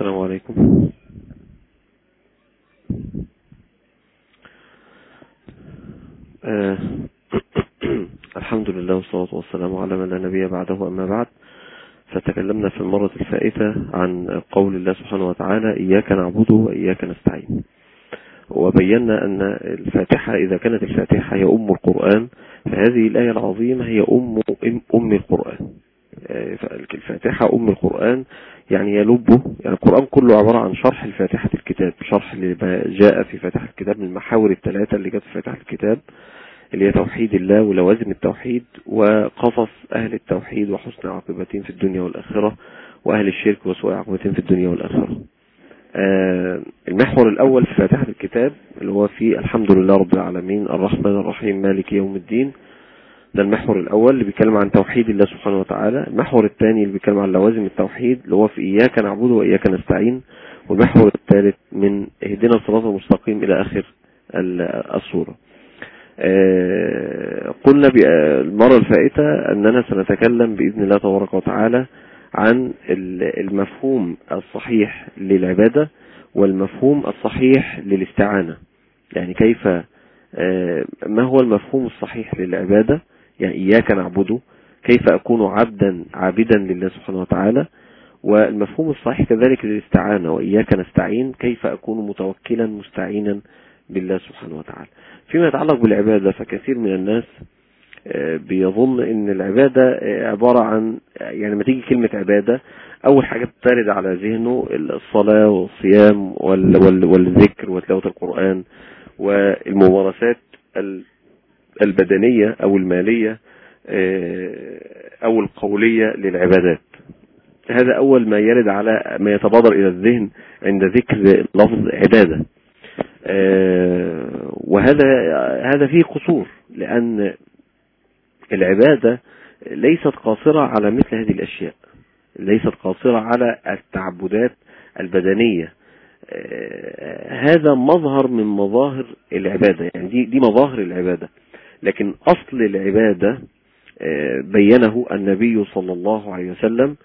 السلام عليكم. آه الحمد لله والصلاة والسلام على من لا نبي بعده أما بعد. فتكلمنا في المرة الفائتة عن قول الله سبحانه وتعالى إياك نعبد وإياك نستعين. وبينا أن الفاتحة إذا كانت الفاتحة هي أم القرآن فهذه الآية العظيمة هي أم, أم القرآن. الفاتحة أم القرآن يعني يلبه يعني القرآن كله عبارة عن شرح الفاتحة الكتاب شرح لما جاء في فاتحة الكتاب من المحاور الثلاثة اللي جت في فاتحة الكتاب اللي هي توحيد الله ولوازم التوحيد وقصص أهل التوحيد وحسن عاقبتهم في الدنيا والآخرة وأهل الشرك وسوء عاقبتهم في الدنيا والآخرة. آه المحور الأول في فاتحة الكتاب اللي هو في الحمد لله رب العالمين الرحمن الرحيم مالك يوم الدين ده المحور الأول اللي بيتكلم عن توحيد الله سبحانه وتعالى. المحور الثاني اللي بيتكلم عن لوازم التوحيد اللي هو في إياك نعبد وإياك نستعين. والمحور الثالث من اهدنا الصراط المستقيم إلى آخر الصورة. آه قلنا المرة الفائتة أننا سنتكلم بإذن الله تبارك وتعالى عن المفهوم الصحيح للعبادة والمفهوم الصحيح للاستعانة. يعني كيف آه ما هو المفهوم الصحيح للعبادة؟ يعني إياك نعبده كيف أكون عبدا عابدا لله سبحانه وتعالى؟ والمفهوم الصحيح كذلك للاستعانة وإياك نستعين كيف أكون متوكلا مستعينا بالله سبحانه وتعالى؟ فيما يتعلق بالعبادة فكثير من الناس بيظن إن العبادة عبارة عن يعني ما تيجي كلمة عبادة أول حاجة بترد على ذهنه الصلاة والصيام والذكر وتلاوة القرآن والممارسات البدنية أو المالية أو القولية للعبادات. هذا أول ما يرد على ما يتبادر إلى الذهن عند ذكر لفظ عبادة. وهذا هذا فيه قصور لأن العبادة ليست قاصرة على مثل هذه الأشياء. ليست قاصرة على التعبدات البدنية. هذا مظهر من مظاهر العبادة. يعني دي, دي مظاهر العبادة. لكن أصل العبادة بينه النبي صلى الله عليه وسلم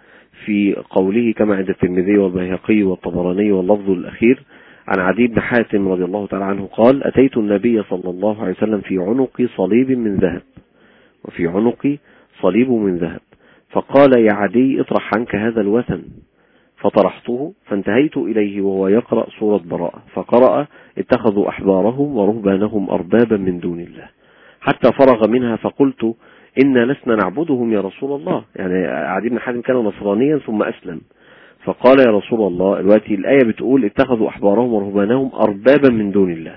في قوله كما عند الترمذي والبيهقي والطبراني واللفظ الأخير عن عدي بن حاتم رضي الله تعالى عنه قال أتيت النبي صلى الله عليه وسلم في عنقي صليب من ذهب وفي عنقي صليب من ذهب. فقال يا عدي اطرح عنك هذا الوثن. فطرحته فانتهيت إليه وهو يقرأ سورة براءة. فقرأ اتخذوا أحبارهم ورهبانهم أربابا من دون الله. حتى فرغ منها فقلت إنا لسنا نعبدهم يا رسول الله. يعني عدي بن حاتم كان نصرانيا ثم أسلم. فقال يا رسول الله دلوقتي الآية بتقول اتخذوا أحبارهم ورهبانهم أربابا من دون الله.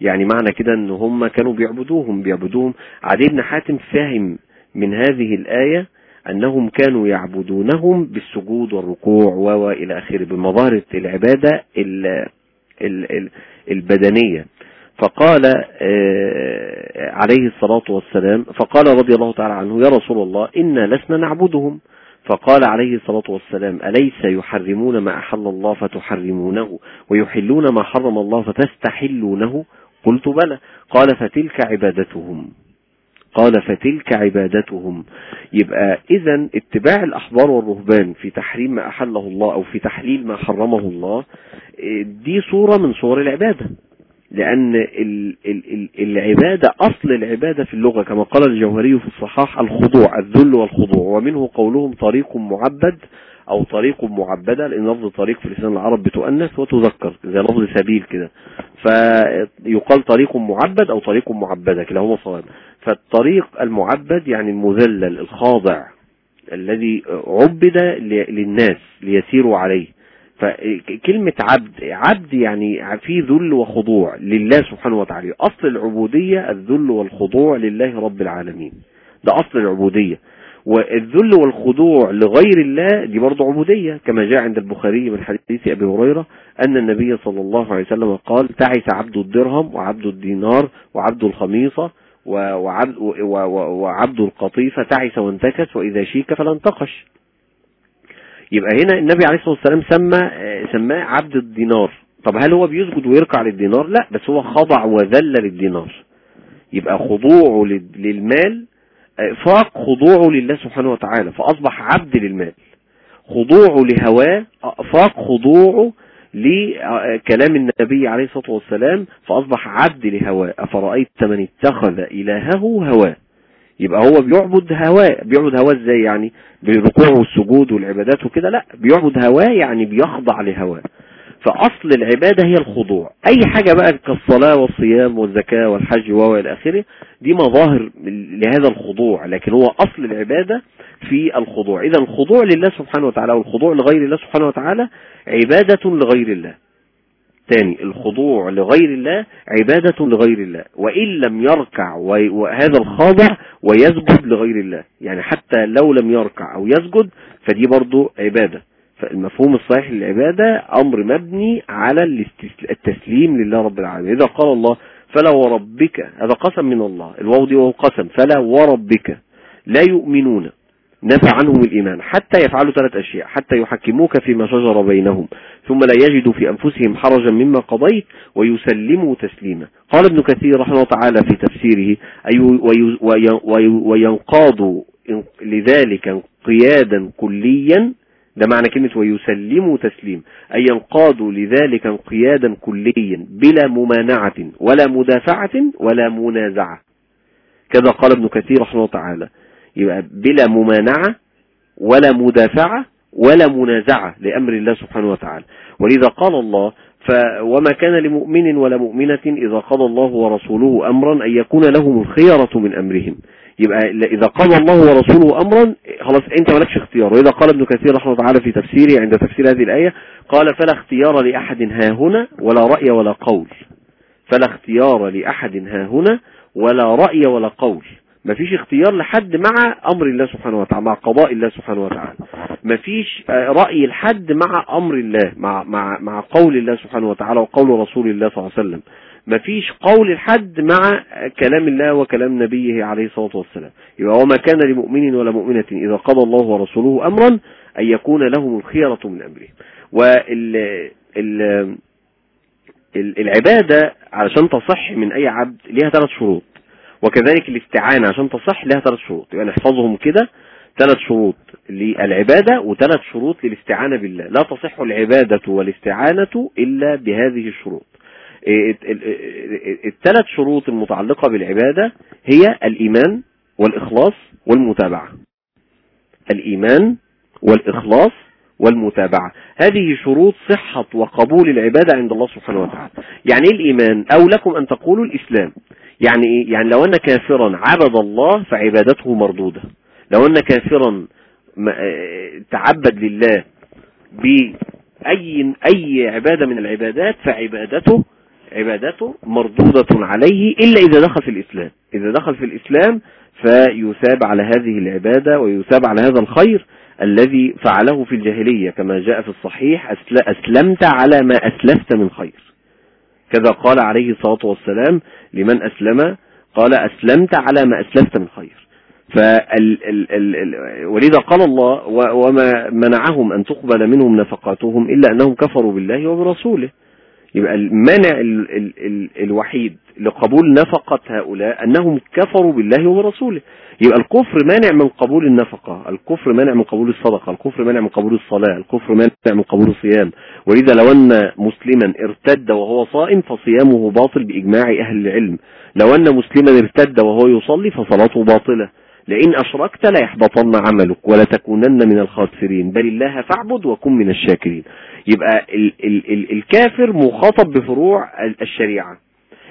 يعني معنى كده إن هم كانوا بيعبدوهم بيعبدوهم. عدي بن حاتم فاهم من هذه الآية أنهم كانوا يعبدونهم بالسجود والركوع وإلى آخره بمظاهر العبادة ال ال ال البدنية. فقال عليه الصلاة والسلام فقال رضي الله تعالى عنه يا رسول الله إنا لسنا نعبدهم. فقال عليه الصلاة والسلام أليس يحرمون ما أحل الله فتحرمونه ويحلون ما حرم الله فتستحلونه؟ قلت بلى. قال فتلك عبادتهم. قال فتلك عبادتهم. يبقى اذا اتباع الأحبار والرهبان في تحريم ما أحله الله أو في تحليل ما حرمه الله دي صورة من صور العبادة. ال العبادة أصل العبادة في اللغة كما قال الجوهري في الصحاح الخضوع الذل والخضوع ومنه قولهم طريق معبد أو طريق معبدة لأن لفظ طريق في لسان العرب بتؤنث وتذكر زي لفظ سبيل كده. فيقال طريق معبد أو طريق معبدة كلاهما صواب فالطريق المعبد يعني المذلل الخاضع الذي عبد للناس ليسيروا عليه. فكلمة عبد عبد يعني في ذل وخضوع لله سبحانه وتعالى. أصل العبودية الذل والخضوع لله رب العالمين. ده أصل العبودية. والذل والخضوع لغير الله دي برضه عبودية كما جاء عند البخاري من حديث أبي هريرة أن النبي صلى الله عليه وسلم قال تعس عبد الدرهم وعبد الدينار وعبد الخميصة وعبد, وعبد القطيفة تعس وانتكس وإذا شيك فلا انتقش يبقى هنا النبي عليه الصلاة والسلام سمى سماه عبد الدينار. طب هل هو بيسجد ويركع للدينار؟ لا بس هو خضع وذل للدينار. يبقى خضوعه للمال فاق خضوعه لله سبحانه وتعالى فأصبح عبد للمال. خضوعه لهواه فاق خضوعه لكلام النبي عليه الصلاة والسلام فأصبح عبد لهواه. أفرأيت من اتخذ إلهه هواه؟ يبقى هو بيعبد هواه. بيعبد هواه إزاي يعني؟ بالركوع والسجود والعبادات وكده؟ لا بيعبد هواه يعني بيخضع لهواه. فأصل العبادة هي الخضوع. أي حاجة بقى كالصلاة والصيام والزكاة والحج وإلى آخره دي مظاهر لهذا الخضوع. لكن هو أصل العبادة في الخضوع. إذا الخضوع لله سبحانه وتعالى والخضوع لغير الله سبحانه وتعالى عبادة لغير الله. ثاني الخضوع لغير الله عبادة لغير الله. وإن لم يركع وهذا الخاضع ويسجد لغير الله. يعني حتى لو لم يركع أو يسجد فدي برضو عبادة. فالمفهوم الصحيح للعبادة أمر مبني على التسليم لله رب العالمين. إذا قال الله فلا وربك هذا قسم من الله. الواو دي وهو قسم. فلا وربك لا يؤمنون. نفى عنهم الإيمان حتى يفعلوا ثلاث أشياء حتى يحكموك فيما شجر بينهم ثم لا يجدوا في أنفسهم حرجا مما قضيت ويسلموا تسليما. قال ابن كثير رحمه الله تعالى في تفسيره أي وينقادوا لذلك انقيادا كليا ده معنى كلمة ويسلموا تسليم أي ينقادوا لذلك انقيادا كليا بلا ممانعة ولا مدافعة ولا منازعة. كذا قال ابن كثير رحمه الله تعالى. يبقى بلا ممانعة ولا مدافعة ولا منازعة لأمر الله سبحانه وتعالى. ولذا قال الله وما كان لمؤمن ولا مؤمنة إذا قضى الله ورسوله أمرا أن يكون لهم الخيرة من أمرهم. يبقى إذا قضى الله ورسوله أمرا خلاص أنت مالكش اختيار. وإذا قال ابن كثير رحمه الله في تفسيره عند تفسير هذه الآية قال فلا اختيار لأحد ها هنا ولا رأي ولا قول. فلا اختيار لأحد ها هنا ولا رأي ولا قول. مفيش اختيار لحد مع أمر الله سبحانه وتعالى مع قضاء الله سبحانه وتعالى. مفيش آه، رأي لحد مع أمر الله مع مع مع قول الله سبحانه وتعالى وقول رسول الله صلى الله عليه وسلم. مفيش قول لحد مع كلام الله وكلام نبيه عليه الصلاة والسلام. يبقى وما كان لمؤمن ولا مؤمنة إذا قضى الله ورسوله أمرا أن يكون لهم الخيرة من أمرهم وال ال العبادة علشان تصح من أي عبد ليها ثلاث شروط. وكذلك الاستعانة عشان تصح لها ثلاث شروط. يبقى يعني نحفظهم كده. ثلاث شروط للعبادة وثلاث شروط للاستعانة بالله. لا تصح العبادة والاستعانة إلا بهذه الشروط. الثلاث شروط المتعلقة بالعبادة هي الإيمان والإخلاص والمتابعة. الإيمان والإخلاص والمتابعة. هذه شروط صحة وقبول العبادة عند الله سبحانه وتعالى. يعني إيه الإيمان؟ أو لكم أن تقولوا الإسلام. يعني إيه؟ يعني لو أن كافرا عبد الله فعبادته مردودة. لو أن كافرا تعبد لله بأي أي عبادة من العبادات فعبادته عبادته مردودة عليه إلا إذا دخل في الإسلام. إذا دخل في الإسلام فيثاب على هذه العبادة ويثاب على هذا الخير. الذي فعله في الجاهلية كما جاء في الصحيح أسلمت على ما أسلفت من خير. كذا قال عليه الصلاة والسلام لمن أسلم قال أسلمت على ما أسلفت من خير. فال ولذا قال الله وما منعهم أن تقبل منهم نفقاتهم إلا أنهم كفروا بالله وبرسوله. يبقى المانع ال ال ال الوحيد لقبول نفقة هؤلاء أنهم كفروا بالله وبرسوله. يبقى الكفر مانع من قبول النفقة الكفر مانع من قبول الصدقة الكفر مانع من قبول الصلاة الكفر مانع من قبول الصيام. ولذا لو أن مسلما ارتد وهو صائم فصيامه باطل بإجماع أهل العلم. لو أن مسلما ارتد وهو يصلي فصلاته باطلة. لئن أشركت لا يحبطن عملك ولا تكونن من الخاسرين. بل الله فاعبد وكن من الشاكرين. يبقى ال ال ال الكافر مخاطب بفروع الشريعة.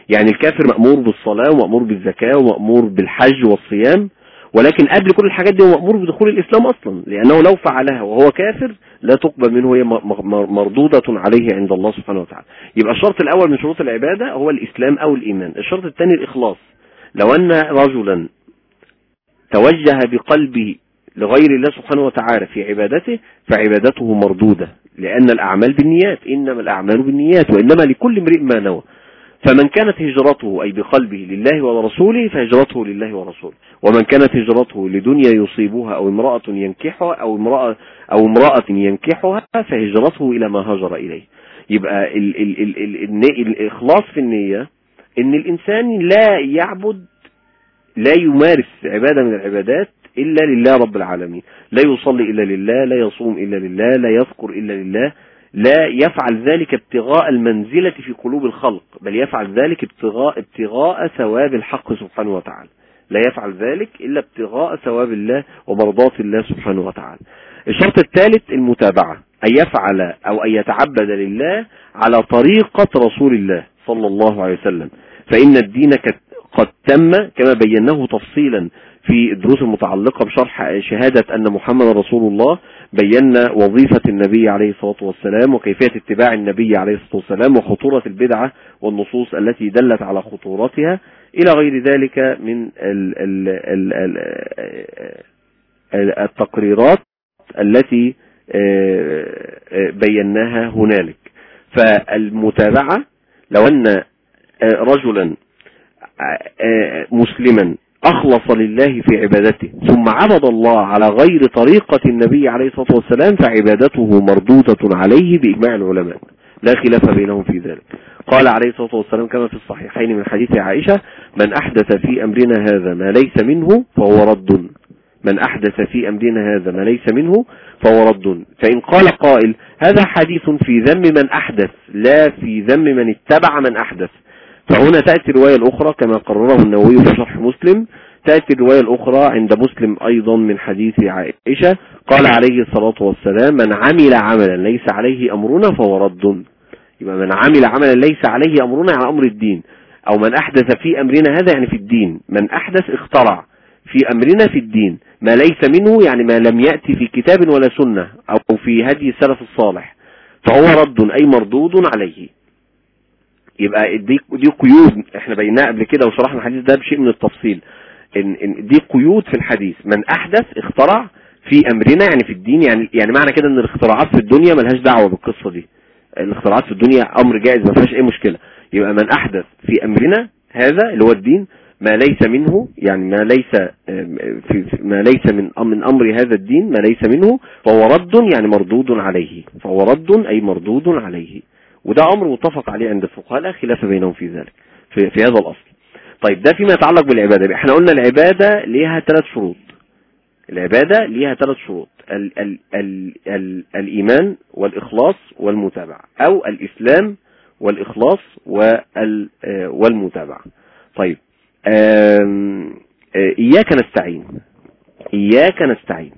يعني الكافر مأمور بالصلاة ومأمور بالزكاة ومأمور بالحج والصيام ولكن قبل كل الحاجات دي هو مأمور بدخول الإسلام أصلا لأنه لو فعلها وهو كافر لا تقبل منه هي مردودة عليه عند الله سبحانه وتعالى. يبقى الشرط الأول من شروط العبادة هو الإسلام أو الإيمان. الشرط الثاني الإخلاص. لو أن رجلا توجه بقلبه لغير الله سبحانه وتعالى في عبادته فعبادته مردودة لأن الأعمال بالنيات إنما الأعمال بالنيات وإنما لكل امرئ ما نوى. فمن كانت هجرته أي بقلبه لله ورسوله فهجرته لله ورسوله. ومن كانت هجرته لدنيا يصيبها أو امرأة ينكحها أو امرأة, أو امرأة ينكحها فهجرته إلى ما هاجر إليه. يبقى ال ال ال ال الإخلاص في النية إن الإنسان لا يعبد لا يمارس عبادة من العبادات إلا لله رب العالمين. لا يصلي إلا لله لا يصوم إلا لله لا يذكر إلا لله لا يفعل ذلك ابتغاء المنزلة في قلوب الخلق بل يفعل ذلك ابتغاء ابتغاء ثواب الحق سبحانه وتعالى. لا يفعل ذلك إلا ابتغاء ثواب الله ومرضات الله سبحانه وتعالى. الشرط الثالث المتابعة أن يفعل أو أن يتعبد لله على طريقة رسول الله صلى الله عليه وسلم. فإن الدين قد تم كما بيناه تفصيلا في الدروس المتعلقة بشرح شهادة أن محمد رسول الله بينا وظيفة النبي عليه الصلاة والسلام وكيفية اتباع النبي عليه الصلاة والسلام وخطورة البدعة والنصوص التي دلت على خطورتها. إلى غير ذلك من التقريرات التي آه، آه، بيناها هنالك. فالمتابعة لو أن آه، رجلا مسلما أخلص لله في عبادته ثم عبد الله على غير طريقة النبي عليه الصلاة والسلام فعبادته مردودة عليه بإجماع العلماء. لا خلاف بينهم في ذلك. قال عليه الصلاة والسلام كما في الصحيحين من حديث عائشة من أحدث في أمرنا هذا ما ليس منه فهو رد. من أحدث في أمرنا هذا ما ليس منه فهو رد. فإن قال قائل هذا حديث في ذم من أحدث لا في ذم من اتبع من أحدث. فهنا تأتي الرواية الأخرى كما قرره النووي في شرح مسلم. تأتي الرواية الأخرى عند مسلم أيضا من حديث عائشة. قال عليه الصلاة والسلام من عمل عملا ليس عليه أمرنا فهو رد. يبقى من عمل عملا ليس عليه أمرنا على أمر الدين. أو من أحدث في أمرنا هذا يعني في الدين. من أحدث اخترع في أمرنا في الدين. ما ليس منه يعني ما لم يأتي في كتاب ولا سنة أو في هدي السلف الصالح. فهو رد أي مردود عليه. يبقى دي دي قيود. إحنا بيناها قبل كده وشرحنا الحديث ده بشيء من التفصيل. إن, إن دي قيود في الحديث. من أحدث اخترع في أمرنا يعني في الدين يعني يعني معنى كده إن الاختراعات في الدنيا ملهاش دعوة بالقصة دي. الاختراعات في الدنيا أمر جائز ما فيهاش أي مشكلة. يبقى من أحدث في أمرنا هذا اللي هو الدين ما ليس منه يعني ما ليس في ما ليس من من أمر هذا الدين ما ليس منه فهو رد يعني مردود عليه. فهو رد أي مردود عليه. وده أمر متفق عليه عند الفقهاء لا خلاف بينهم في ذلك في, في هذا الأصل. طيب ده فيما يتعلق بالعبادة. إحنا قلنا العبادة ليها ثلاث شروط. العبادة ليها ثلاث شروط. ال ال ال ال الإيمان والإخلاص والمتابعة أو الإسلام والإخلاص والمتابعة. طيب إياك نستعين. إياك نستعين.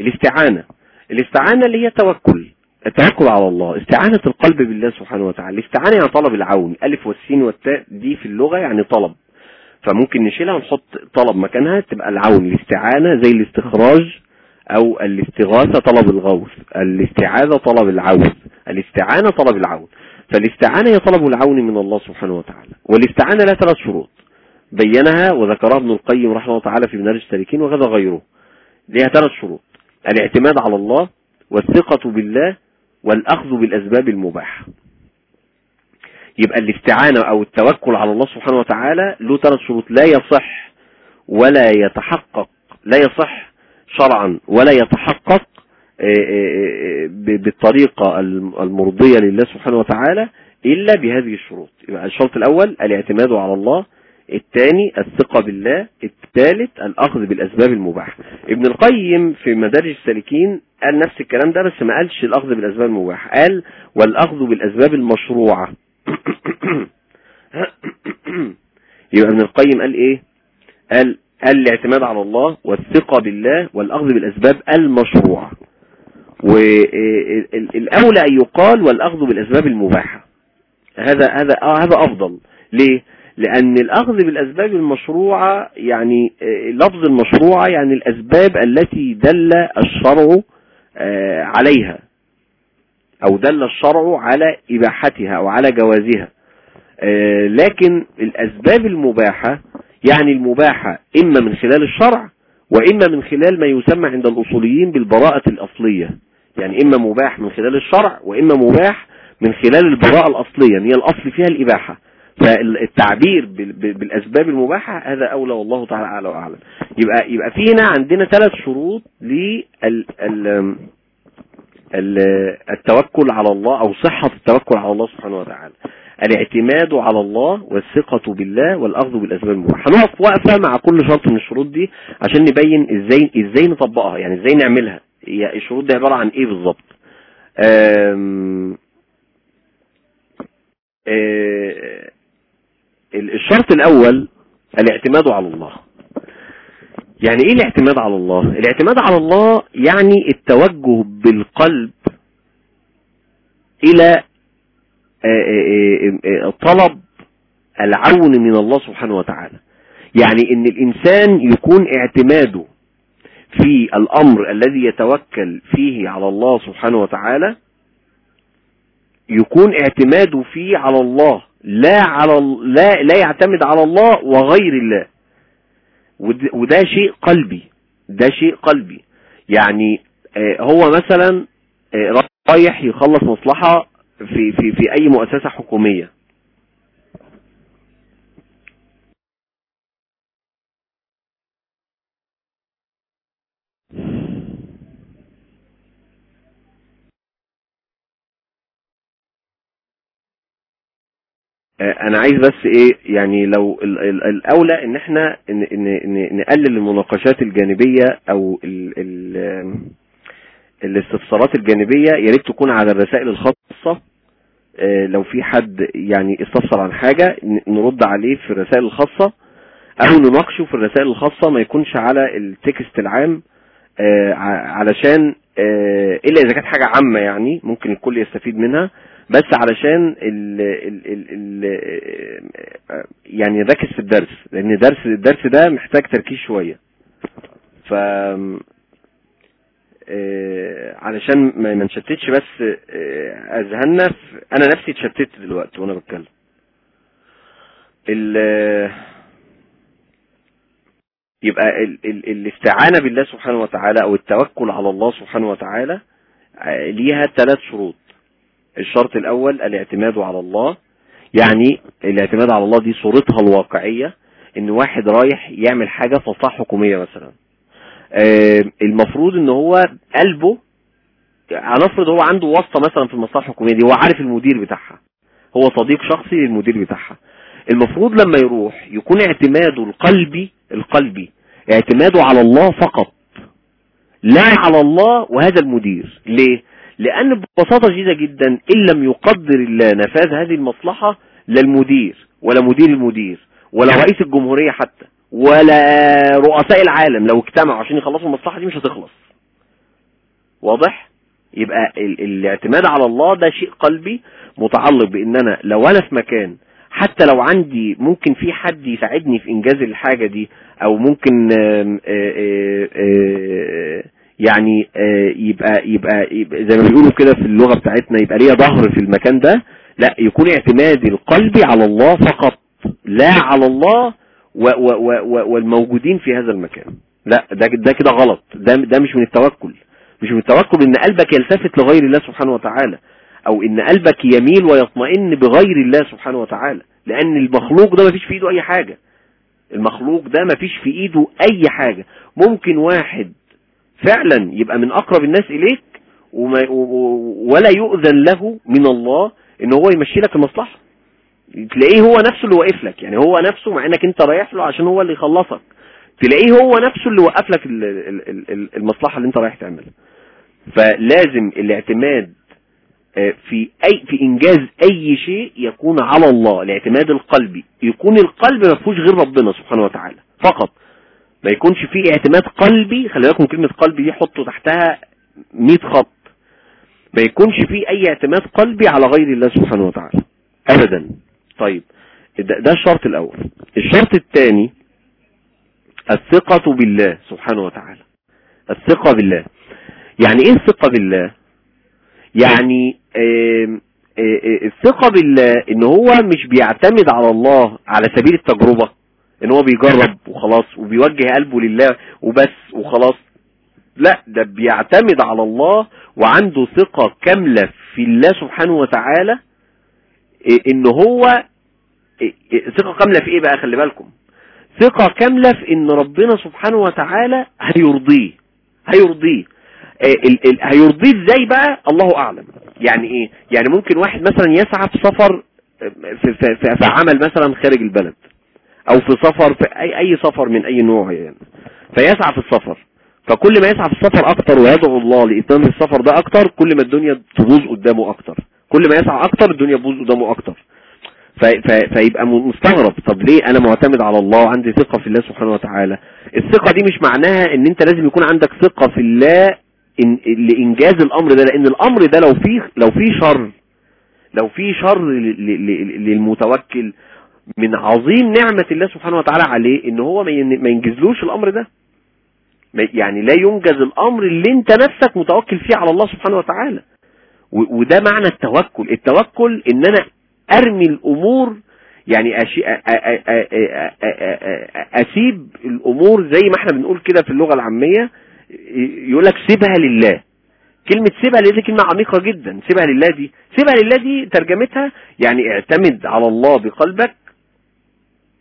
الاستعانة. الاستعانة اللي هي التوكل التوكل على الله استعانة القلب بالله سبحانه وتعالى الاستعانة يعني طلب العون ألف والسين والتاء دي في اللغة يعني طلب. فممكن نشيلها ونحط طلب مكانها تبقى العون الاستعانة زي الاستخراج أو الاستغاثة طلب الغوث الاستعاذة طلب العون الاستعانة طلب العون. فالاستعانة هي طلب العون من الله سبحانه وتعالى والاستعانة لها ثلاث شروط. بينها وذكرها ابن القيم رحمه الله تعالى في منهج السالكين وغدا غيره. لها ثلاث شروط. الاعتماد على الله والثقة بالله والأخذ بالأسباب المباحة. يبقى الاستعانة أو التوكل على الله سبحانه وتعالى له ثلاث شروط لا يصح ولا يتحقق لا يصح شرعا ولا يتحقق آه، آه، آه، بالطريقة المرضية لله سبحانه وتعالى إلا بهذه الشروط. يبقى الشرط الأول الاعتماد على الله الثاني الثقة بالله الثالث الأخذ بالأسباب المباحة. ابن القيم في مدارج السالكين قال نفس الكلام ده بس ما قالش الأخذ بالأسباب المباحة. قال والأخذ بالأسباب المشروعة. يبقى ابن القيم قال إيه؟ قال قال الاعتماد على الله والثقة بالله والأخذ بالأسباب المشروعة. والأولى أن يقال والأخذ بالأسباب المباحة. هذا هذا آه هذا أفضل. ليه؟ لأن الأخذ بالأسباب المشروعة يعني آه، لفظ المشروعة يعني الأسباب التي دل الشرع آه، عليها. أو دل الشرع على إباحتها أو على جوازها. آه، لكن الأسباب المباحة يعني المباحة إما من خلال الشرع وإما من خلال ما يسمى عند الأصوليين بالبراءة الأصلية. يعني إما مباح من خلال الشرع وإما مباح من خلال البراءة الأصلية. هي الأصل فيها الإباحة. فالتعبير بالأسباب المباحة هذا أولى والله تعالى أعلى وأعلم. يبقى يبقى في هنا عندنا ثلاث شروط لل التوكل على الله أو صحة التوكل على الله سبحانه وتعالى. الاعتماد على الله والثقة بالله والأخذ بالأسباب المباحة. هنقف وقفة مع كل شرط من الشروط دي عشان نبين إزاي إزاي نطبقها يعني إزاي نعملها. هي الشروط دي عبارة عن إيه بالظبط؟ الشرط الأول الاعتماد على الله. يعني إيه الاعتماد على الله؟ الاعتماد على الله يعني التوجه بالقلب إلى طلب العون من الله سبحانه وتعالى. يعني إن الإنسان يكون اعتماده في الأمر الذي يتوكل فيه على الله سبحانه وتعالى يكون اعتماده فيه على الله. لا على لا لا يعتمد على الله وغير الله. وده شيء قلبي. ده شيء قلبي. يعني هو مثلا رايح يخلص مصلحة في في في أي مؤسسة حكومية. أنا عايز بس إيه يعني لو الأولى إن إحنا نقلل المناقشات الجانبية أو ال ال الاستفسارات الجانبية يا ريت تكون على الرسائل الخاصة. لو في حد يعني استفسر عن حاجة نرد عليه في الرسائل الخاصة أو نناقشه في الرسائل الخاصة ما يكونش على التكست العام. علشان إلا إذا كانت حاجة عامة يعني ممكن الكل يستفيد منها. بس علشان ال ال ال ال يعني نركز في الدرس لأن درس الدرس ده محتاج تركيز شوية. ف علشان ما نشتتش بس أذهاننا أنا نفسي اتشتت دلوقتي وأنا بتكلم. ال يبقى ال ال الاستعانة بالله سبحانه وتعالى أو التوكل على الله سبحانه وتعالى ليها ثلاث شروط. الشرط الأول الاعتماد على الله. يعني الاعتماد على الله دي صورتها الواقعية إن واحد رايح يعمل حاجة في مصلحة حكومية مثلا. المفروض إن هو قلبه هنفرض هو عنده واسطة مثلا في المصلحة الحكومية دي هو عارف المدير بتاعها. هو صديق شخصي للمدير بتاعها. المفروض لما يروح يكون اعتماده القلبي القلبي اعتماده على الله فقط. لا على الله وهذا المدير. ليه؟ لأن ببساطة جيدة جدا إن لم يقدر الله نفاذ هذه المصلحة لا المدير ولا مدير المدير ولا رئيس الجمهورية حتى ولا رؤساء العالم. لو اجتمعوا عشان يخلصوا المصلحة دي مش هتخلص. واضح؟ يبقى الاعتماد على الله ده شيء قلبي متعلق بان أنا لو أنا في مكان حتى لو عندي ممكن في حد يساعدني في إنجاز الحاجة دي أو ممكن آآ آآ يعني يبقى, يبقى يبقى زي ما بيقولوا كده في اللغة بتاعتنا يبقى ليا ظهر في المكان ده. لا يكون اعتمادي القلبي على الله فقط لا على الله و و و والموجودين في هذا المكان. لا ده ده كده غلط. ده ده مش من التوكل. مش من التوكل إن قلبك يلتفت لغير الله سبحانه وتعالى أو إن قلبك يميل ويطمئن بغير الله سبحانه وتعالى لأن المخلوق ده ما فيش في إيده أي حاجة. المخلوق ده ما فيش في إيده أي حاجة. ممكن واحد فعلا يبقى من أقرب الناس إليك وما ولا يؤذن له من الله إن هو يمشي لك المصلحة. تلاقيه هو نفسه اللي واقف لك. يعني هو نفسه مع إنك أنت رايح له عشان هو اللي يخلصك. تلاقيه هو نفسه اللي وقف لك المصلحة اللي أنت رايح تعملها. فلازم الاعتماد في اي في إنجاز أي شيء يكون على الله. الاعتماد القلبي. يكون القلب ما فيهوش غير ربنا سبحانه وتعالى. فقط. ما يكونش فيه اعتماد قلبي خلي بالكم كلمة قلبي دي حطوا تحتها 100 خط. ما يكونش فيه أي اعتماد قلبي على غير الله سبحانه وتعالى. ابدا. طيب. ده, الشرط الأول. الشرط الثاني الثقة بالله سبحانه وتعالى. الثقة بالله. يعني إيه الثقة بالله؟ يعني الثقة بالله إن هو مش بيعتمد على الله على سبيل التجربة. إن هو بيجرب وخلاص وبيوجه قلبه لله وبس وخلاص. لا ده بيعتمد على الله وعنده ثقة كاملة في الله سبحانه وتعالى إن هو ثقة كاملة في إيه بقى؟ خلي بالكم. ثقة كاملة في إن ربنا سبحانه وتعالى هيرضيه. هيرضيه. هيرضيه إزاي بقى؟ الله أعلم. يعني إيه؟ يعني ممكن واحد مثلا يسعى في سفر في, في, في عمل مثلا خارج البلد. أو في سفر في أي أي سفر من أي نوع يعني. فيسعى في السفر. فكل ما يسعى في السفر أكتر ويدعو الله لإتمام السفر ده أكتر كل ما الدنيا تبوظ قدامه أكتر. كل ما يسعى أكتر الدنيا تبوظ قدامه أكتر. فيبقى مستغرب. طب ليه أنا معتمد على الله وعندي ثقة في الله سبحانه وتعالى؟ الثقة دي مش معناها إن أنت لازم يكون عندك ثقة في الله إن لإنجاز الأمر ده لأن الأمر ده لو فيه لو فيه شر لو فيه شر للمتوكل من عظيم نعمة الله سبحانه وتعالى عليه إن هو ما ينجزلوش الأمر ده. يعني لا ينجز الأمر اللي أنت نفسك متوكل فيه على الله سبحانه وتعالى. وده معنى التوكل. التوكل إن أنا أرمي الأمور يعني أسيب الأمور زي ما إحنا بنقول كده في اللغة العامية. يقول لك سيبها لله. كلمة سيبها لله دي كلمة عميقة جدا. سيبها لله دي. سيبها لله دي ترجمتها يعني اعتمد على الله بقلبك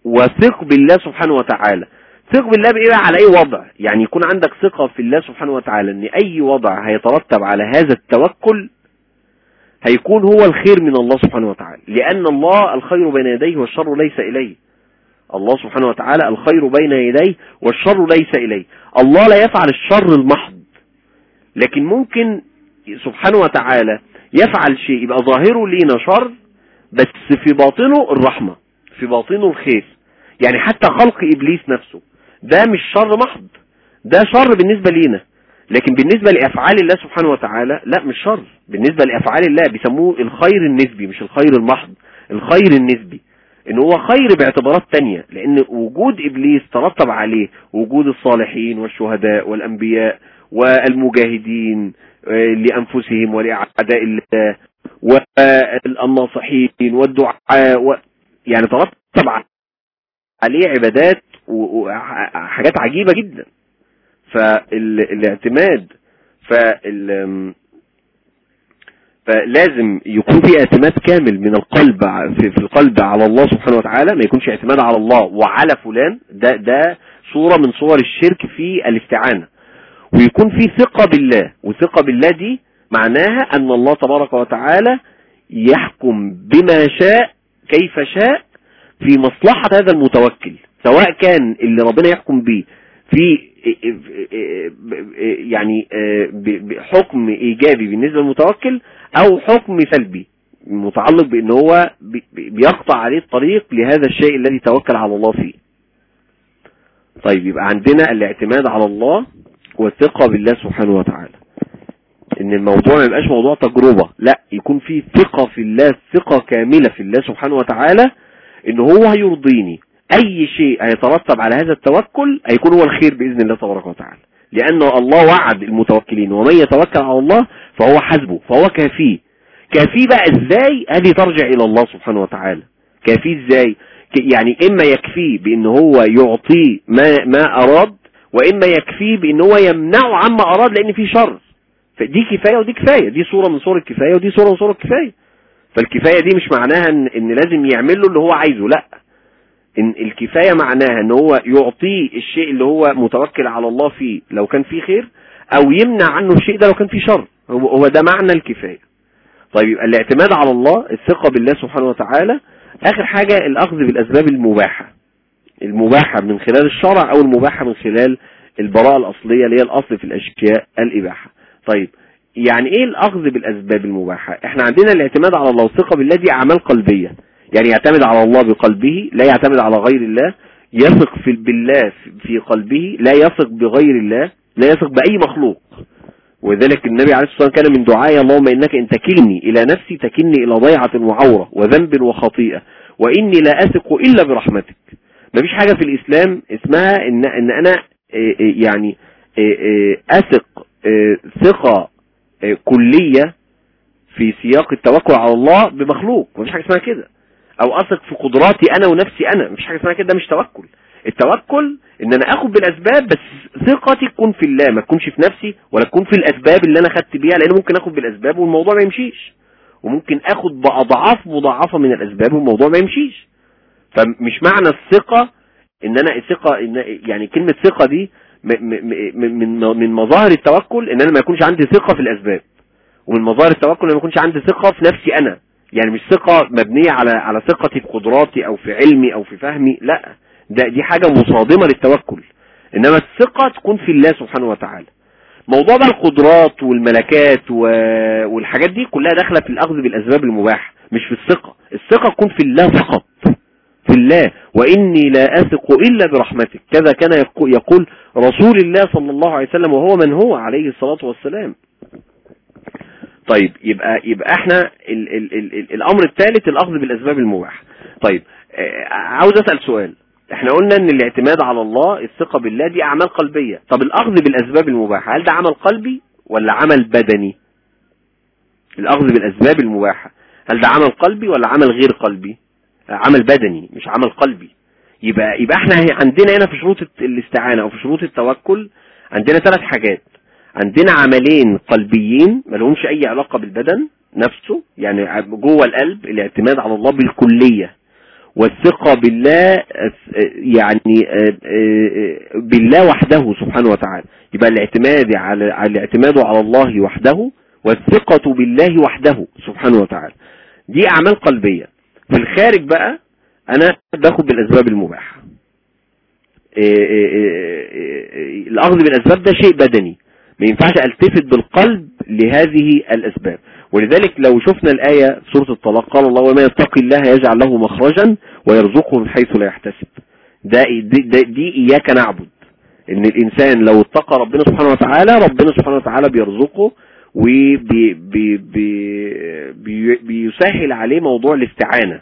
وثق بالله سبحانه وتعالى. ثق بالله بإيه على أي وضع؟ يعني يكون عندك ثقة في الله سبحانه وتعالى أن أي وضع هيترتب على هذا التوكل هيكون هو الخير من الله سبحانه وتعالى. لأن الله الخير بين يديه والشر ليس إليه. الله سبحانه وتعالى الخير بين يديه والشر ليس إليه. الله لا يفعل الشر المحض. لكن ممكن سبحانه وتعالى يفعل شيء يبقى ظاهره لينا شر بس في باطنه الرحمة. في باطنه الخير. يعني حتى خلق إبليس نفسه. ده مش شر محض. ده شر بالنسبة لينا. لكن بالنسبة لأفعال الله سبحانه وتعالى لا مش شر. بالنسبة لأفعال الله بيسموه الخير النسبي مش الخير المحض. الخير النسبي. إن هو خير باعتبارات تانية. لأن وجود إبليس ترتب عليه وجود الصالحين والشهداء والأنبياء والمجاهدين آه، لأنفسهم ولأعداء الله والناصحين والدعاء يعني ترتب عليه عبادات وحاجات عجيبة جدا. فالاعتماد فال فلازم يكون في اعتماد كامل من القلب في القلب على الله سبحانه وتعالى ما يكونش اعتماد على الله وعلى فلان. ده ده صورة من صور الشرك في الاستعانة. ويكون في ثقة بالله وثقة بالله دي معناها أن الله تبارك وتعالى يحكم بما شاء كيف شاء في مصلحة هذا المتوكل سواء كان اللي ربنا يحكم به في يعني حكم إيجابي بالنسبة للمتوكل أو حكم سلبي متعلق بإن هو بيقطع عليه الطريق لهذا الشيء الذي توكل على الله فيه. طيب يبقى عندنا الاعتماد على الله والثقة بالله سبحانه وتعالى. إن الموضوع ما يبقاش موضوع تجربة لا يكون في ثقة في الله ثقة كاملة في الله سبحانه وتعالى إن هو هيرضيني. أي شيء هيترتب على هذا التوكل هيكون هو الخير بإذن الله تبارك وتعالى. لأن الله وعد المتوكلين ومن يتوكل على الله فهو حسبه فهو كافيه كافيه بقى إزاي؟ هذه ترجع إلى الله سبحانه وتعالى. كافيه إزاي؟ يعني إما يكفيه بإن هو يعطيه ما, ما أراد وإما يكفيه بإن هو يمنعه عما أراد لأن في شر. فدي كفاية ودي كفاية. دي صورة من صور الكفاية ودي صورة من صور الكفاية. فالكفاية دي مش معناها ان, إن لازم يعمل له اللي هو عايزه لأ. إن الكفاية معناها إن هو يعطيه الشيء اللي هو متوكل على الله فيه لو كان فيه خير أو يمنع عنه الشيء ده لو كان فيه شر. هو ده معنى الكفاية. طيب يبقى الاعتماد على الله الثقة بالله سبحانه وتعالى آخر حاجة الأخذ بالأسباب المباحة. المباحة من خلال الشرع أو المباحة من خلال البراءة الأصلية اللي هي الأصل في الأشياء الإباحة. طيب يعني إيه الأخذ بالأسباب المباحة؟ إحنا عندنا الاعتماد على الله والثقة بالله دي اعمال قلبية يعني يعتمد على الله بقلبه لا يعتمد على غير الله. يثق في بالله في قلبه لا يثق بغير الله لا يثق بأي مخلوق. وذلك النبي عليه الصلاة والسلام كان من دعائي اللهم إنك إن تكلني إلى نفسي تكلني إلى ضيعة وعورة وذنب وخطيئة وإني لا أثق إلا برحمتك. ما فيش حاجة في الإسلام اسمها إن, إن أنا يعني أثق ثقة كلية في سياق التوكل على الله بمخلوق. ما فيش حاجة اسمها كده. أو اثق في قدراتي أنا ونفسي أنا. مش حاجة اسمها كده. مش توكل. التوكل إن أنا آخد بالأسباب بس ثقتي تكون في الله. ما تكونش في نفسي ولا تكون في الأسباب اللي أنا خدت بيها لأن ممكن آخد بالأسباب والموضوع ما يمشيش. وممكن آخد بأضعاف مضاعفة من الأسباب والموضوع ما يمشيش. فمش معنى الثقة إن أنا الثقة إن يعني كلمة ثقة دي من من مظاهر التوكل إن أنا ما يكونش عندي ثقة في الأسباب. ومن مظاهر التوكل إن ما يكونش عندي ثقة في نفسي أنا. يعني مش ثقة مبنية على على ثقتي في قدراتي أو في علمي أو في فهمي لا. ده دي حاجة مصادمة للتوكل. إنما الثقة تكون في الله سبحانه وتعالى. موضوع بقى القدرات والملكات والحاجات دي كلها داخلة في الأخذ بالأسباب المباحة مش في الثقة. الثقة تكون في الله فقط. في الله وإني لا أثق إلا برحمتك. كذا كان يقول رسول الله صلى الله عليه وسلم وهو من هو عليه الصلاة والسلام. طيب يبقى يبقى إحنا ال ال ال ال الأمر الثالث الأخذ بالأسباب المباحة. طيب آه، عاوز أسأل سؤال. إحنا قلنا إن الاعتماد على الله الثقة بالله دي أعمال قلبية. طب الأخذ بالأسباب المباحة هل ده عمل قلبي ولا عمل بدني؟ الأخذ بالأسباب المباحة هل ده عمل قلبي ولا عمل غير قلبي؟ عمل بدني مش عمل قلبي. يبقى يبقى إحنا عندنا هنا في شروط الاستعانة أو في شروط التوكل عندنا ثلاث حاجات. عندنا عملين قلبيين ما لهمش أي علاقة بالبدن نفسه يعني جوه القلب الاعتماد على الله بالكلية. والثقة بالله يعني بالله وحده سبحانه وتعالى. يبقى الاعتماد على الاعتماد على الله وحده والثقة بالله وحده سبحانه وتعالى. دي أعمال قلبية. في الخارج بقى أنا باخد بالأسباب المباحة. الأخذ بالأسباب ده شيء بدني. ما ينفعش ألتفت بالقلب لهذه الأسباب. ولذلك لو شفنا الآية سورة الطلاق قال الله وما يتقي الله يجعل له مخرجا ويرزقه من حيث لا يحتسب. ده دي, دي, دي إياك نعبد. إن الإنسان لو اتقى ربنا سبحانه وتعالى ربنا سبحانه وتعالى بيرزقه وبيسهل عليه موضوع الاستعانة.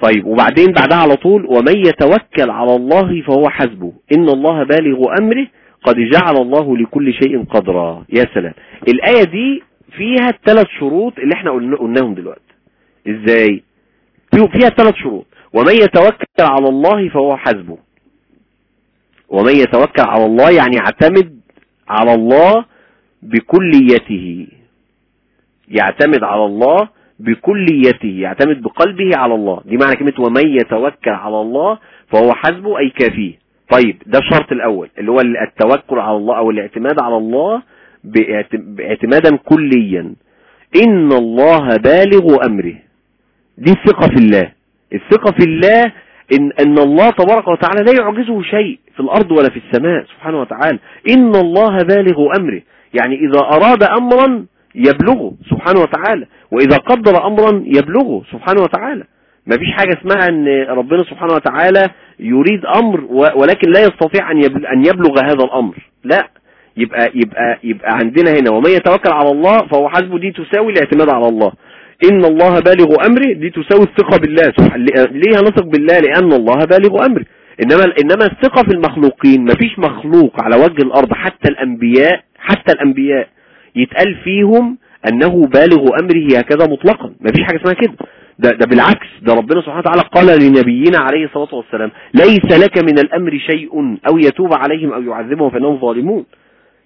طيب وبعدين بعدها على طول ومن يتوكل على الله فهو حسبه. إن الله بالغ أمره قد جعل الله لكل شيء قدرا. يا سلام. الآية دي فيها الثلاث شروط اللي إحنا قلناهم دلوقتي. إزاي؟ فيها الثلاث شروط. ومن يتوكل على الله فهو حسبه. ومن يتوكل على الله يعني يعتمد على الله بكليته. يعتمد على الله بكليته يعتمد بقلبه على الله. دي معنى كلمة ومن يتوكل على الله فهو حسبه أي كافيه. طيب ده الشرط الأول اللي هو التوكل على الله أو الاعتماد على الله باعتمادا كليا. إن الله بالغ أمره. دي الثقة في الله. الثقة في الله ان, إن الله تبارك وتعالى لا يعجزه شيء في الأرض ولا في السماء سبحانه وتعالى. إن الله بالغ أمره. يعني إذا أراد أمرا يبلغه سبحانه وتعالى وإذا قدر أمرا يبلغه سبحانه وتعالى. ما فيش حاجة اسمها إن ربنا سبحانه وتعالى يريد أمر ولكن لا يستطيع أن يبلغ هذا الأمر. لا يبقى يبقى يبقى عندنا هنا ومن يتوكل على الله فهو حسبه دي تساوي الاعتماد على الله. إن الله بالغ أمره دي تساوي الثقة بالله ليه هنثق بالله لأن الله بالغ أمره. إنما إنما الثقة في المخلوقين مفيش مخلوق على وجه الأرض حتى الأنبياء حتى الأنبياء يتقال فيهم أنه بالغ أمره هكذا مطلقا. مفيش حاجة اسمها كده. ده, ده بالعكس ده ربنا سبحانه وتعالى قال لنبينا عليه الصلاة والسلام ليس لك من الأمر شيء أو يتوب عليهم أو يعذبهم فإنهم ظالمون.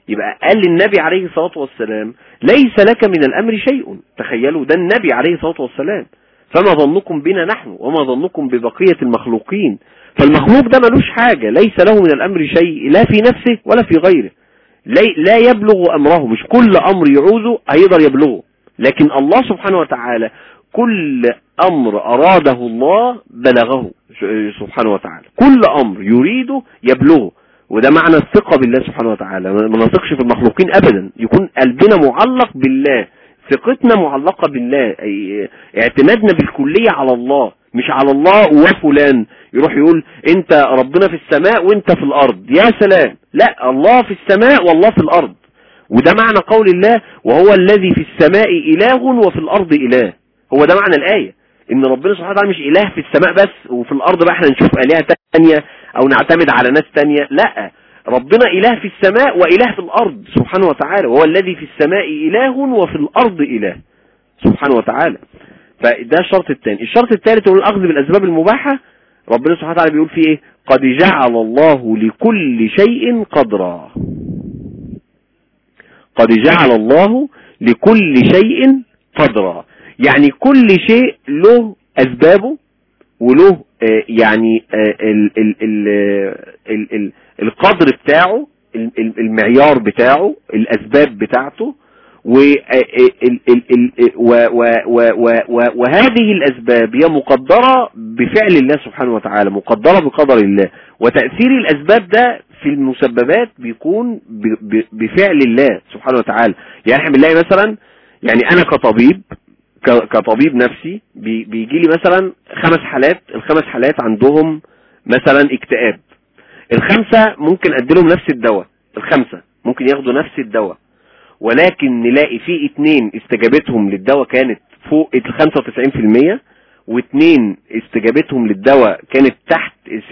يبقى قال للنبي عليه الصلاة والسلام ليس لك من الأمر شيء. تخيلوا ده النبي عليه الصلاة والسلام. فما ظنكم بنا نحن وما ظنكم ببقية المخلوقين؟ فالمخلوق ده ملوش حاجة ليس له من الأمر شيء لا في نفسه ولا في غيره. لا يبلغ أمره مش كل أمر يعوزه هيقدر يبلغه. لكن الله سبحانه وتعالى كل أمر أراده الله بلغه سبحانه وتعالى. كل أمر يريده يبلغه. وده معنى الثقة بالله سبحانه وتعالى. ما نثقش في المخلوقين أبدا. يكون قلبنا معلق بالله. ثقتنا معلقة بالله. اعتمادنا بالكلية على الله مش على الله وفلان. يروح يقول انت ربنا في السماء وانت في الأرض. يا سلام. لا الله في السماء والله في الأرض. وده معنى قول الله وهو الذي في السماء إله وفي الأرض إله. هو ده معنى الآية. إن ربنا سبحانه وتعالى مش إله في السماء بس وفي الأرض بقى إحنا نشوف آلهة تانية أو نعتمد على ناس تانية. لا ربنا إله في السماء وإله في الأرض سبحانه وتعالى. وهو الذي في السماء إله وفي الأرض إله سبحانه وتعالى. فده الشرط الثاني. الشرط الثالث هو الأخذ بالأسباب المباحة. ربنا سبحانه وتعالى بيقول فيه إيه؟ قد جعل الله لكل شيء قدرا. قد جعل الله لكل شيء قدرا. يعني كل شيء له أسبابه وله آه، يعني آه، ال القدر بتاعه المعيار بتاعه الأسباب بتاعته وهذه الأسباب هي مقدرة بفعل الله سبحانه وتعالى مقدرة بقدر الله وتأثير الأسباب ده في المسببات بيكون بفعل الله سبحانه وتعالى. يعني إحنا بنلاقي مثلا يعني أنا كطبيب كطبيب نفسي بيجي لي مثلا خمس حالات الخمس حالات عندهم مثلا اكتئاب. الخمسة ممكن أديلهم نفس الدواء الخمسة ممكن ياخدوا نفس الدواء. ولكن نلاقي في اتنين استجابتهم للدواء كانت فوق ال 95% واثنين استجابتهم للدواء كانت تحت ال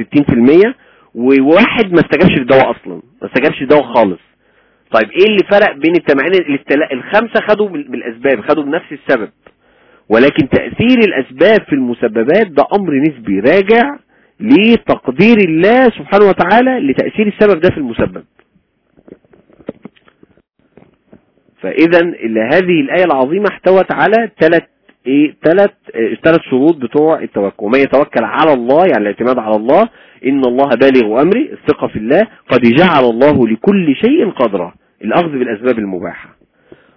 60% وواحد ما استجابش للدواء أصلا ما استجابش للدواء خالص. طيب إيه اللي فرق بين التمعين الخمسة خدوا بالأسباب خدوا بنفس السبب. ولكن تأثير الأسباب في المسببات ده أمر نسبي راجع لتقدير الله سبحانه وتعالى لتأثير السبب ده في المسبب. فإذا هذه الآية العظيمة احتوت على ثلاث إيه ثلاث ثلاث شروط بتوع التوكل. ومن يتوكل على الله يعني الاعتماد على الله إن الله بالغ أمري الثقة في الله قد جعل الله لكل شيء قدرا. الأخذ بالأسباب المباحة.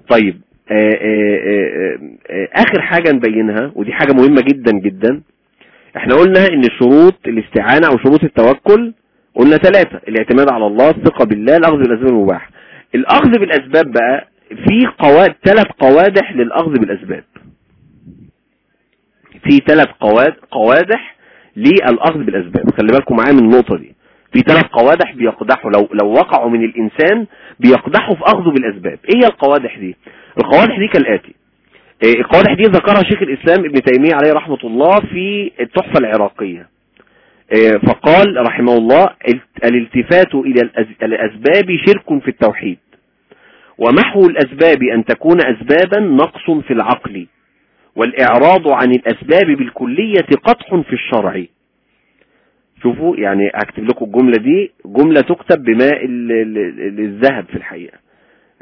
طيب آآ آآ آآ آخر حاجة نبينها ودي حاجة مهمة جدا جدا. إحنا قلنا إن شروط الاستعانة أو شروط التوكل قلنا ثلاثة الاعتماد على الله الثقة بالله الأخذ بالأسباب المباحة. الأخذ بالأسباب بقى في قواد ثلاث قوادح للأخذ بالأسباب. في ثلاث قواد قوادح للأخذ بالأسباب. خلي بالكم معايا من النقطة دي. في ثلاث قوادح بيقدحوا. لو لو وقعوا من الإنسان بيقدحوا في أخذه بالأسباب. إيه هي القوادح دي؟ القوادح دي كالآتي. إيه، القوادح دي ذكرها شيخ الإسلام ابن تيمية عليه رحمة الله في التحفة العراقية. إيه، فقال رحمه الله الالتفات إلى الأسباب شرك في التوحيد. ومحو الأسباب أن تكون اسبابا نقص في العقل والإعراض عن الأسباب بالكلية قطح في الشرع. شوفوا يعني هكتب لكم الجملة دي جملة تكتب بماء الذهب في الحقيقة.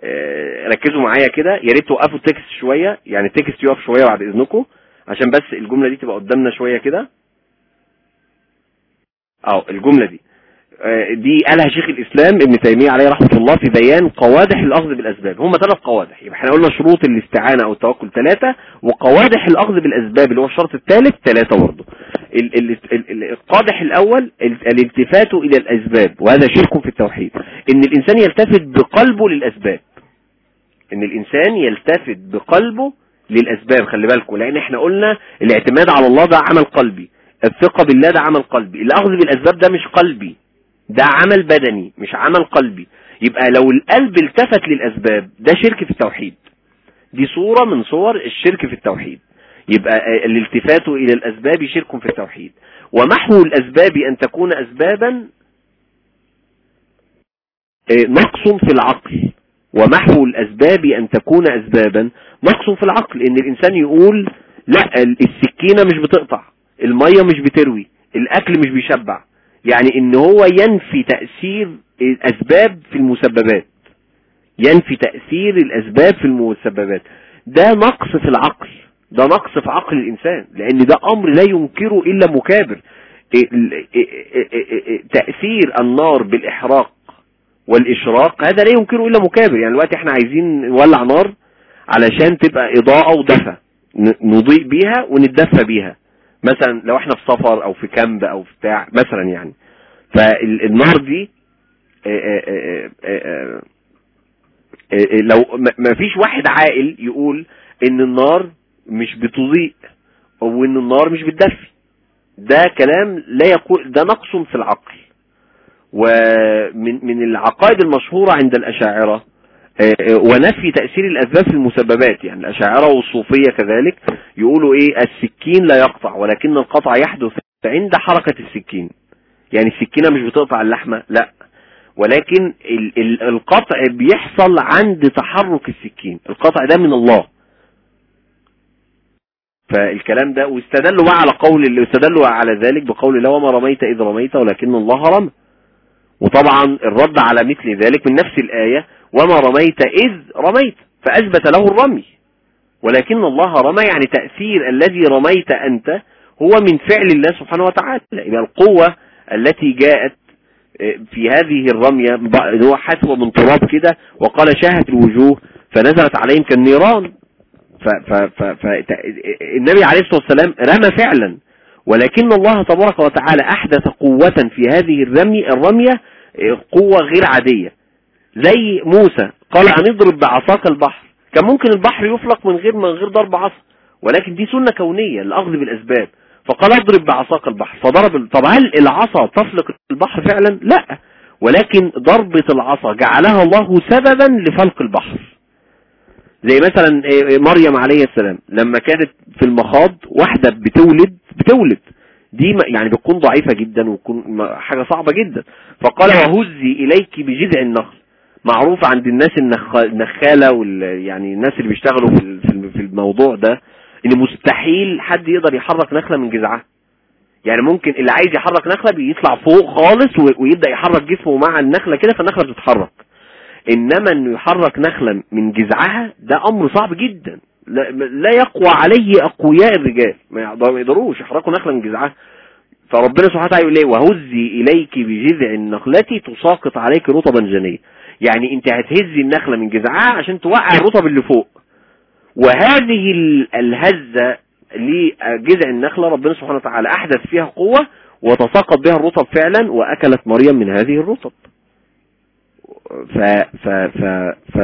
آه، ركزوا معايا كده يا ريت توقفوا ال text شوية يعني ال text يقف شوية بعد إذنكم عشان بس الجملة دي تبقى قدامنا شوية كده. آه الجملة دي. دي قالها شيخ الإسلام ابن تيمية عليه رحمة الله في بيان قوادح الأخذ بالأسباب. هم ثلاث قوادح. يبقى إحنا قلنا شروط الاستعانة أو التوكل ثلاثة وقوادح الأخذ بالأسباب اللي هو الشرط الثالث ثلاثة برضه. القادح الأول الالتفات إلى الأسباب وهذا شرك في التوحيد. إن الإنسان يلتفت بقلبه للأسباب. إن الإنسان يلتفت بقلبه للأسباب خلي بالكم. لأن إحنا قلنا الاعتماد على الله ده عمل قلبي. الثقة بالله ده عمل قلبي. الأخذ بالأسباب ده مش قلبي. ده عمل بدني مش عمل قلبي. يبقى لو القلب التفت للأسباب ده شرك في التوحيد. دي صورة من صور الشرك في التوحيد. يبقى الالتفات إلى الأسباب شرك في التوحيد. ومحو الأسباب أن تكون أسبابا آه، نقص في العقل. ومحو الأسباب أن تكون أسبابا نقص في العقل. إن الإنسان يقول لا السكينة مش بتقطع المية مش بتروي الأكل مش بيشبع. يعني إن هو ينفي تأثير الأسباب في المسببات. ينفي تأثير الأسباب في المسببات. ده نقص في العقل. ده نقص في عقل الإنسان. لأن ده أمر لا ينكره إلا مكابر. تأثير النار بالإحراق والإشراق هذا لا ينكره إلا مكابر. يعني دلوقتي إحنا عايزين نولع نار علشان تبقى إضاءة ودفى. نضيء بيها ونتدفى بيها. مثلا لو إحنا في سفر أو في كامب أو في بتاع مثلا يعني. فالنار دي آه، آه، آه، لو ما فيش واحد عاقل يقول إن النار مش بتضيء أو إن النار مش بتدفي. ده كلام لا يقول ده نقص في العقل. ومن من العقائد المشهورة عند الأشاعرة ونفي تأثير الأسباب في المسببات. يعني الأشاعرة والصوفية كذلك يقولوا إيه السكين لا يقطع ولكن القطع يحدث عند حركة السكين. يعني السكينة مش بتقطع اللحمة لا. ولكن القطع بيحصل عند تحرك السكين. القطع ده من الله. فالكلام ده واستدلوا بقى على قول اللي استدلوا على ذلك بقول الله وما رميت إذ رميت ولكن الله رمى. وطبعا الرد على مثل ذلك من نفس الآية وما رميت إذ رميت فأثبت له الرمي. ولكن الله رمى يعني تأثير الذي رميت أنت هو من فعل الله سبحانه وتعالى. إذا القوة التي جاءت آه، في هذه الرمية هو حسب من تراب كده وقال شاهت الوجوه فنزلت عليهم كالنيران. فالنبي عليه الصلاة والسلام رمى فعلا. ولكن الله تبارك وتعالى أحدث قوة في هذه الرمي الرمية قوة غير عادية. زي موسى قال أن اضرب بعصاك البحر. كان ممكن البحر يفلق من غير من غير ضرب عصا. ولكن دي سنة كونية الأخذ بالأسباب. فقال اضرب بعصاك البحر. فضرب طب هل العصا تفلق البحر فعلا؟ لا. ولكن ضربة العصا جعلها الله سببا لفلق البحر. زي مثلا إيه، إيه، مريم عليه السلام لما كانت في المخاض واحدة بتولد بتولد. دي يعني بتكون ضعيفة جدا وتكون حاجة صعبة جدا. فقال وهزي إليك بجذع النخل. معروف عند الناس النخالة وال يعني الناس اللي بيشتغلوا في الموضوع ده إن مستحيل حد يقدر يحرك نخلة من جذعها. يعني ممكن اللي عايز يحرك نخلة بيطلع فوق خالص ويبدأ يحرك جسمه مع النخلة كده فالنخلة بتتحرك. إنما إنه يحرك نخلة من جذعها ده أمر صعب جدا. لا يقوى عليه أقوياء الرجال. ما يقدروش يحركوا نخلة من جذعها. فربنا سبحانه وتعالى يقول إيه؟ وهزي إليك بجذع النخلة تساقط عليك رطبا جنيا يعني انت هتهزي النخلة من جذعها عشان توقع الرطب اللي فوق. وهذه الهزة لجذع النخلة ربنا سبحانه وتعالى أحدث فيها قوة وتساقط بها الرطب فعلا وأكلت مريم من هذه الرطب. ف ف ف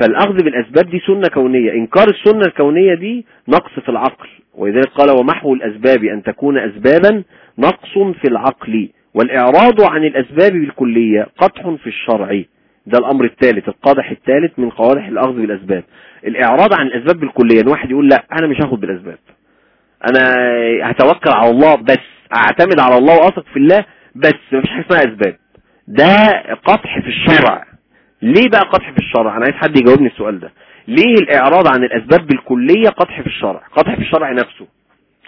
فالأخذ بالأسباب دي سنة كونية. إنكار السنة الكونية دي نقص في العقل. ولذلك قال ومحو الأسباب أن تكون أسبابا نقص في العقل. والإعراض عن الأسباب بالكلية قطح في الشرع. ده الأمر الثالث القادح الثالث من قوادح الأخذ بالأسباب. الإعراض عن الأسباب بالكلية إن واحد يقول لا أنا مش هاخد بالأسباب. أنا هتوكل على الله بس. أعتمد على الله وأثق في الله بس. مفيش حاجة اسمها أسباب. ده قطح في الشرع. ليه بقى قطح في الشرع؟ أنا عايز حد يجاوبني السؤال ده. ليه الإعراض عن الأسباب بالكلية قطح في الشرع؟ قطح في الشرع نفسه.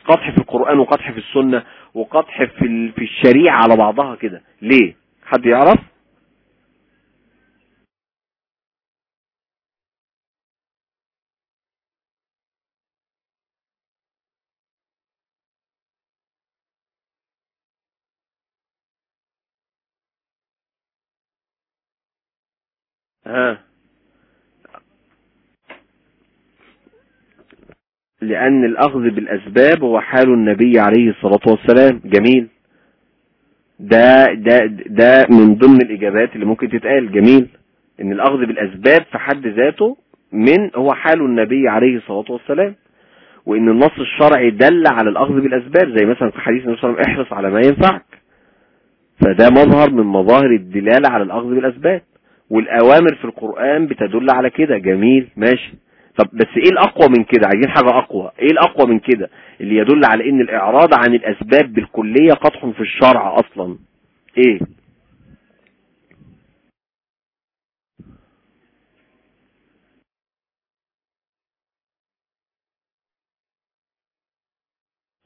قطح في القرآن وقطح في السنة وقطح في في الشريعة على بعضها كده. ليه؟ حد يعرف؟ ها. لأن الأخذ بالأسباب هو حال النبي عليه الصلاة والسلام. جميل. ده ده ده من ضمن الإجابات اللي ممكن تتقال. جميل. إن الأخذ بالأسباب في حد ذاته من هو حال النبي عليه الصلاة والسلام. وإن النص الشرعي دل على الأخذ بالأسباب. زي مثلا في حديث النبي صلى الله عليه وسلم احرص على ما ينفعك. فده مظهر من مظاهر الدلالة على الأخذ بالأسباب. والأوامر في القرآن بتدل على كده. جميل ماشي. طب بس إيه الأقوى من كده؟ عايزين حاجة أقوى. إيه الأقوى من كده؟ اللي يدل على إن الإعراض عن الأسباب بالكلية قطح في الشرع أصلا. إيه؟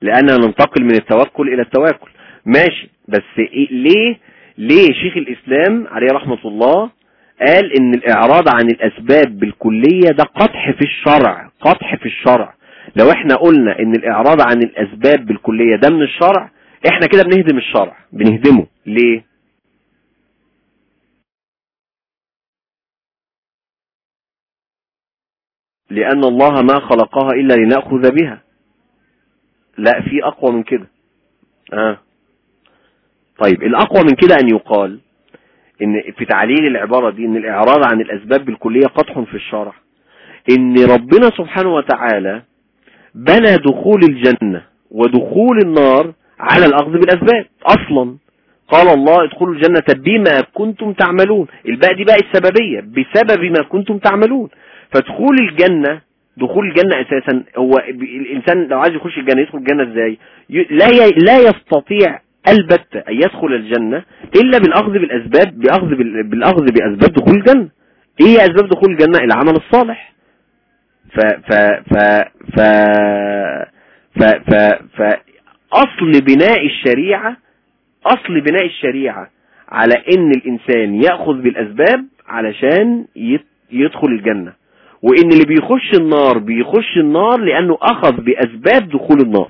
لأننا ننتقل من التوكل إلى التواكل. ماشي. بس إيه؟ ليه؟ ليه شيخ الإسلام عليه رحمة الله قال إن الإعراض عن الأسباب بالكلية ده قطح في الشرع قطح في الشرع. لو إحنا قلنا إن الإعراض عن الأسباب بالكلية ده من الشرع إحنا كده بنهدم الشرع. بنهدمه. ليه؟ لأن الله ما خلقها إلا لنأخذ بها. لا في أقوى من كده. آه. طيب الأقوى من كده أن يقال إن في تعليل العبارة دي إن الإعراض عن الأسباب بالكلية قطح في الشرع. إن ربنا سبحانه وتعالى بنى دخول الجنة ودخول النار على الأخذ بالأسباب أصلا. قال الله ادخلوا الجنة بما كنتم تعملون. الباء دي بقى السببية بسبب ما كنتم تعملون. فدخول الجنة دخول الجنة أساسا هو الإنسان لو عايز يخش الجنة يدخل الجنة إزاي؟ لا لا يستطيع البتة أن يدخل الجنة إلا بالأخذ بالأسباب بأخذ بالأخذ بأسباب دخول الجنة. إيه أسباب دخول الجنة؟ العمل الصالح. ف ف ف ف ف ف ف أصل بناء الشريعة أصل بناء الشريعة على إن الإنسان يأخذ بالأسباب علشان يدخل الجنة. وإن اللي بيخش النار بيخش النار لأنه أخذ بأسباب دخول النار.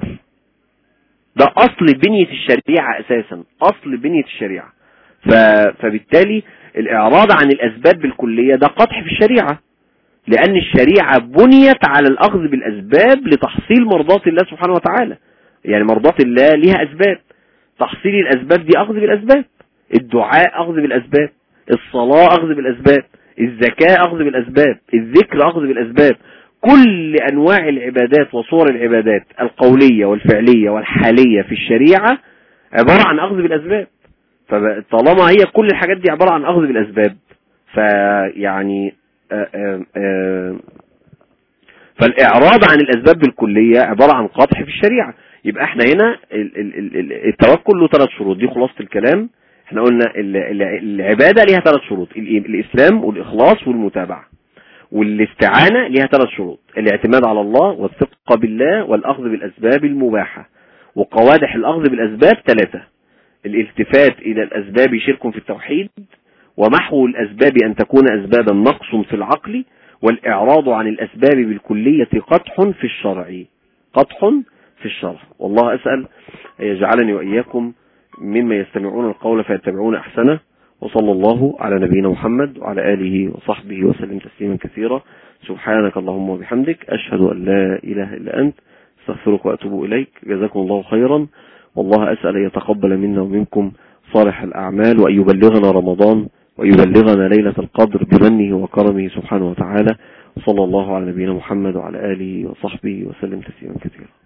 ده أصل بنية الشريعة أساسا أصل بنية الشريعة. فبالتالي الإعراض عن الأسباب بالكلية ده قطع في الشريعة لأن الشريعة بنيت على الأخذ بالأسباب لتحصيل مرضات الله سبحانه وتعالى. يعني مرضات الله ليها أسباب. تحصيل الأسباب دي أخذ بالأسباب. الدعاء أخذ بالأسباب. الصلاة أخذ بالأسباب. الزكاة أخذ بالأسباب. الذكر أخذ بالأسباب. كل أنواع العبادات وصور العبادات القولية والفعلية والحالية في الشريعة عبارة عن أخذ بالأسباب. فطالما هي كل الحاجات دي عبارة عن أخذ بالأسباب فيعني آه، آه، آه، فالإعراض عن الأسباب بالكلية عبارة عن قطع في الشريعة. يبقى إحنا هنا التوكل له ثلاث شروط. دي خلاصة الكلام. إحنا قلنا العبادة ليها ثلاث شروط. الإسلام والإخلاص والمتابعة. والاستعانة ليها ثلاث شروط. الاعتماد على الله والثقة بالله والأخذ بالأسباب المباحة. وقوادح الأخذ بالأسباب ثلاثة. الالتفات إلى الأسباب شرك في التوحيد ومحو الأسباب أن تكون أسبابا نقص في العقل والإعراض عن الأسباب بالكلية قطح في الشرع. قطح في الشرع. والله أسأل يجعلني وإياكم مما يستمعون القول فيتبعون أحسنه. وصلى الله على نبينا محمد وعلى آله وصحبه وسلم تسليما كثيرا. سبحانك اللهم وبحمدك أشهد أن لا إله إلا أنت أستغفرك وأتوب إليك. جزاكم الله خيرا. والله أسأل أن يتقبل منا ومنكم صالح الأعمال وأن يبلغنا رمضان ويبلغنا ليلة القدر بمنه وكرمه سبحانه وتعالى. وصلى الله على نبينا محمد وعلى آله وصحبه وسلم تسليما كثيرا.